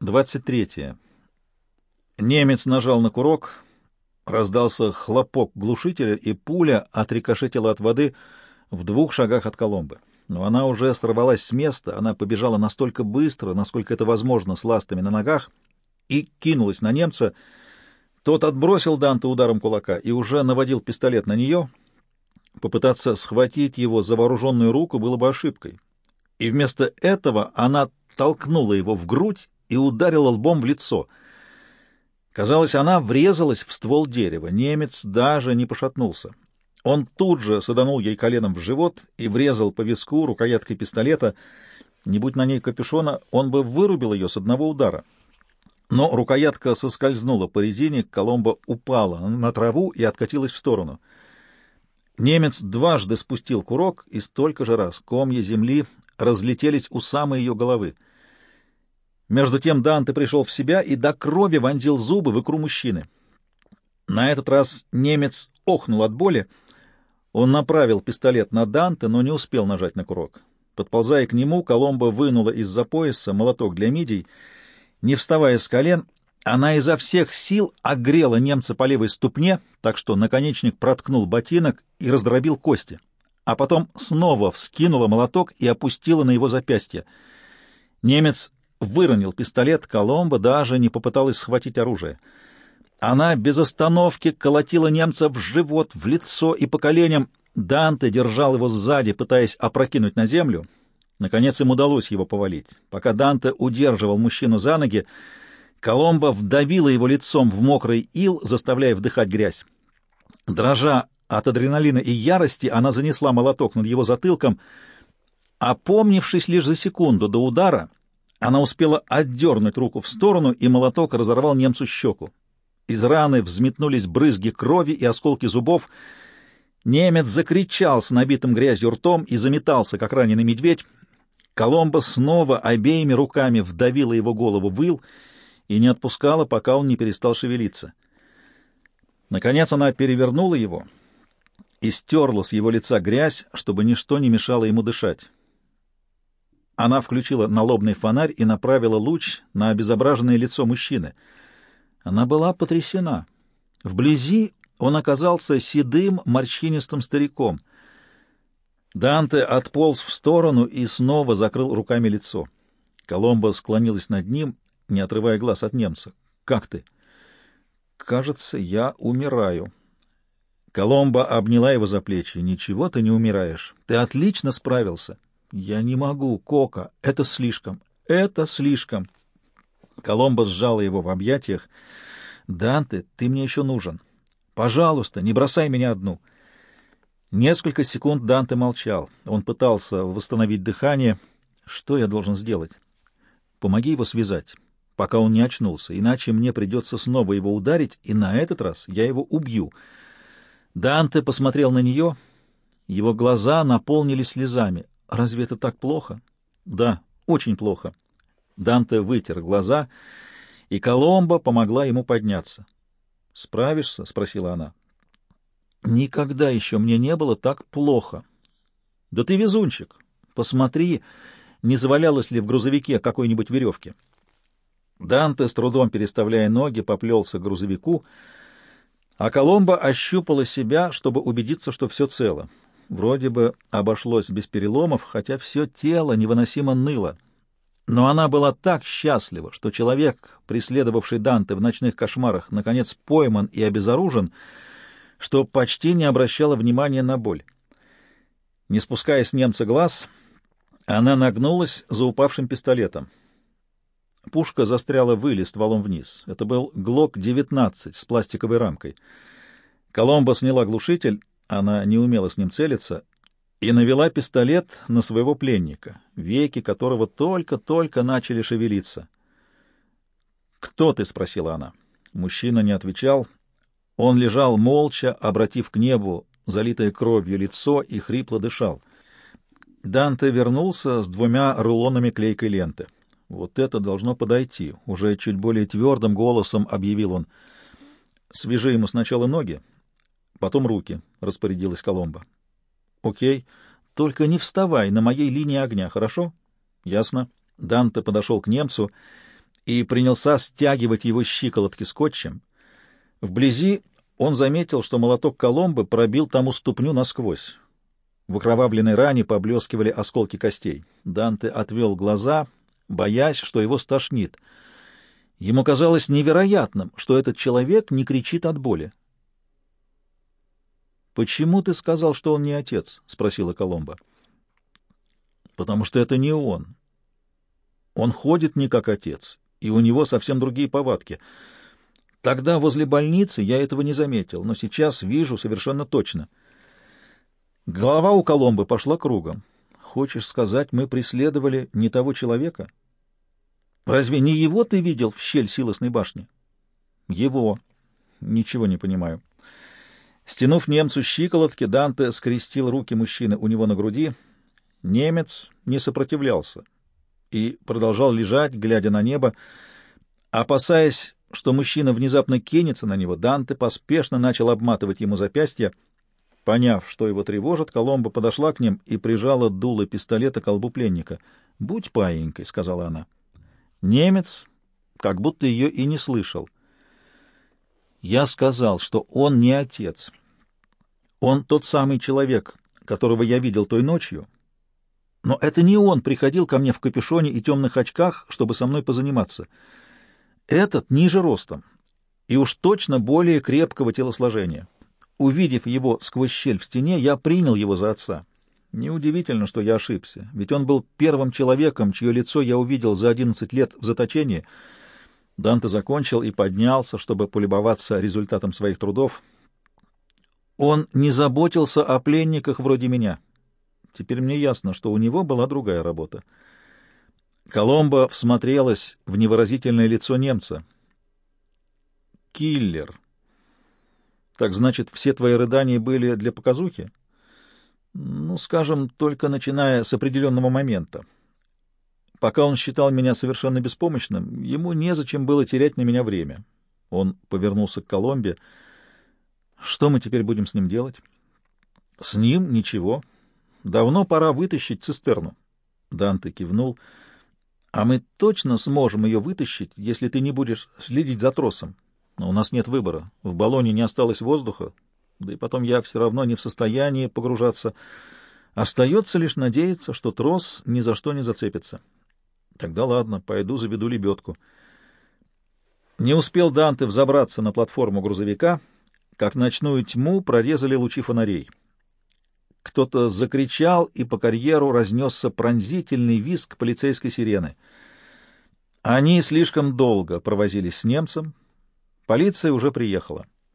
23. Немец нажал на курок, раздался хлопок глушителя, и пуля отрикошетила от воды в двух шагах от Коломбы. Но она уже сорвалась с места, она побежала настолько быстро, насколько это возможно, с ластами на ногах, и кинулась на немца. Тот отбросил Данте ударом кулака и уже наводил пистолет на нее. Попытаться схватить его за вооруженную руку было бы ошибкой. И вместо этого она толкнула его в грудь и ударила лбом в лицо. Казалось, она врезалась в ствол дерева. Немец даже не пошатнулся. Он тут же саданул ей коленом в живот и врезал по виску рукояткой пистолета. Не будь на ней капюшона, он бы вырубил ее с одного удара. Но рукоятка соскользнула по резине, Коломба упала на траву и откатилась в сторону. Немец дважды спустил курок, и столько же раз комья земли разлетелись у самой ее головы. Между тем Данте пришел в себя и до крови вонзил зубы в икру мужчины. На этот раз немец охнул от боли. Он направил пистолет на Данте, но не успел нажать на курок. Подползая к нему, Коломба вынула из-за пояса молоток для мидий. Не вставая с колен, она изо всех сил огрела немца по левой ступне, так что наконечник проткнул ботинок и раздробил кости, а потом снова вскинула молоток и опустила на его запястье. Немец выронил пистолет, Коломба даже не попыталась схватить оружие. Она без остановки колотила немца в живот, в лицо и по коленям. Данте держал его сзади, пытаясь опрокинуть на землю. Наконец им удалось его повалить. Пока Данте удерживал мужчину за ноги, Коломба вдавила его лицом в мокрый ил, заставляя вдыхать грязь. Дрожа от адреналина и ярости, она занесла молоток над его затылком. Опомнившись лишь за секунду до удара, она успела отдернуть руку в сторону, и молоток разорвал немцу щеку. Из раны взметнулись брызги крови и осколки зубов. Немец закричал с набитым грязью ртом и заметался, как раненый медведь. Коломба снова обеими руками вдавила его голову в ил и не отпускала, пока он не перестал шевелиться. Наконец она перевернула его и стерла с его лица грязь, чтобы ничто не мешало ему дышать. Она включила налобный фонарь и направила луч на обезображенное лицо мужчины. Она была потрясена. Вблизи он оказался седым, морщинистым стариком. Данте отполз в сторону и снова закрыл руками лицо. Коломбо склонилась над ним, не отрывая глаз от немца. «Как ты?» «Кажется, я умираю». Коломбо обняла его за плечи. «Ничего ты не умираешь. Ты отлично справился». «Я не могу, Кока, это слишком, это слишком». Коломбо сжала его в объятиях. «Данте, ты мне еще нужен. Пожалуйста, не бросай меня одну». Несколько секунд Данте молчал. Он пытался восстановить дыхание. «Что я должен сделать?» «Помоги его связать, пока он не очнулся, иначе мне придется снова его ударить, и на этот раз я его убью». Данте посмотрел на нее. Его глаза наполнились слезами. Разве это так плохо? Да, очень плохо. Данте вытер глаза, и Коломба помогла ему подняться. «Справишься?» — спросила она. «Никогда еще мне не было так плохо». «Да ты везунчик! Посмотри, не завалялось ли в грузовике какой-нибудь веревки». Данте, с трудом переставляя ноги, поплелся к грузовику, а Коломба ощупала себя, чтобы убедиться, что все цело. Вроде бы обошлось без переломов, хотя все тело невыносимо ныло. Но она была так счастлива, что человек, преследовавший Данте в ночных кошмарах, наконец пойман и обезоружен, что почти не обращала внимания на боль. Не спуская с немца глаз, она нагнулась за упавшим пистолетом. Пушка застряла вылез стволом вниз. Это был ГЛОК-19 с пластиковой рамкой. Коломбо сняла глушитель она не умела с ним целиться и навела пистолет на своего пленника, веки которого только-только начали шевелиться. «Кто ты?» — спросила она. Мужчина не отвечал. Он лежал молча, обратив к небу залитое кровью лицо и хрипло дышал. Данте вернулся с двумя рулонами клейкой ленты. «Вот это должно подойти», — уже чуть более твердым голосом объявил он. «Свяжи ему сначала ноги, Потом руки, — распорядилась Коломба. — Окей. Только не вставай на моей линии огня, хорошо? — Ясно. Данте подошел к немцу и принялся стягивать его щиколотки скотчем. Вблизи он заметил, что молоток Коломбы пробил тому ступню насквозь. В окровавленной ране поблескивали осколки костей. Данте отвел глаза, боясь, что его стошнит. Ему казалось невероятным, что этот человек не кричит от боли. «Почему ты сказал, что он не отец?» — спросила Коломба. «Потому что это не он. Он ходит не как отец, и у него совсем другие повадки. Тогда возле больницы я этого не заметил, но сейчас вижу совершенно точно. Голова у Коломбы пошла кругом. Хочешь сказать, мы преследовали не того человека? Разве не его ты видел в щель силосной башни? Его. Ничего не понимаю. Стянув немцу щиколотки, Данте скрестил руки мужчины у него на груди. Немец не сопротивлялся и продолжал лежать, глядя на небо. Опасаясь, что мужчина внезапно кинется на него, Данте поспешно начал обматывать ему запястье. Поняв, что его тревожит, Коломба подошла к ним и прижала дуло пистолета к колбу пленника. «Будь паенькой», — сказала она. Немец как будто ее и не слышал. «Я сказал, что он не отец. Он тот самый человек, которого я видел той ночью, но это не он приходил ко мне в капюшоне и темных очках, чтобы со мной позаниматься. Этот ниже ростом и уж точно более крепкого телосложения. Увидев его сквозь щель в стене, я принял его за отца. Неудивительно, что я ошибся, ведь он был первым человеком, чье лицо я увидел за одиннадцать лет в заточении. Данте закончил и поднялся, чтобы полюбоваться результатом своих трудов. Он не заботился о пленниках вроде меня. Теперь мне ясно, что у него была другая работа. Коломба всмотрелась в невыразительное лицо немца. «Киллер. Так значит, все твои рыдания были для показухи?» «Ну, скажем, только начиная с определенного момента. Пока он считал меня совершенно беспомощным, ему незачем было терять на меня время». Он повернулся к Коломбе. «Что мы теперь будем с ним делать?» «С ним ничего. Давно пора вытащить цистерну. Данте кивнул. А мы точно сможем ее вытащить, если ты не будешь следить за тросом. Но у нас нет выбора. В баллоне не осталось воздуха, да и потом я все равно не в состоянии погружаться. Остается лишь надеяться, что трос ни за что не зацепится. Тогда ладно, пойду заведу лебедку. Не успел Данте взобраться на платформу грузовика, как ночную тьму прорезали лучи фонарей. Кто-то закричал, и по карьеру разнесся пронзительный визг полицейской сирены. Они слишком долго провозились с немцем. Полиция уже приехала.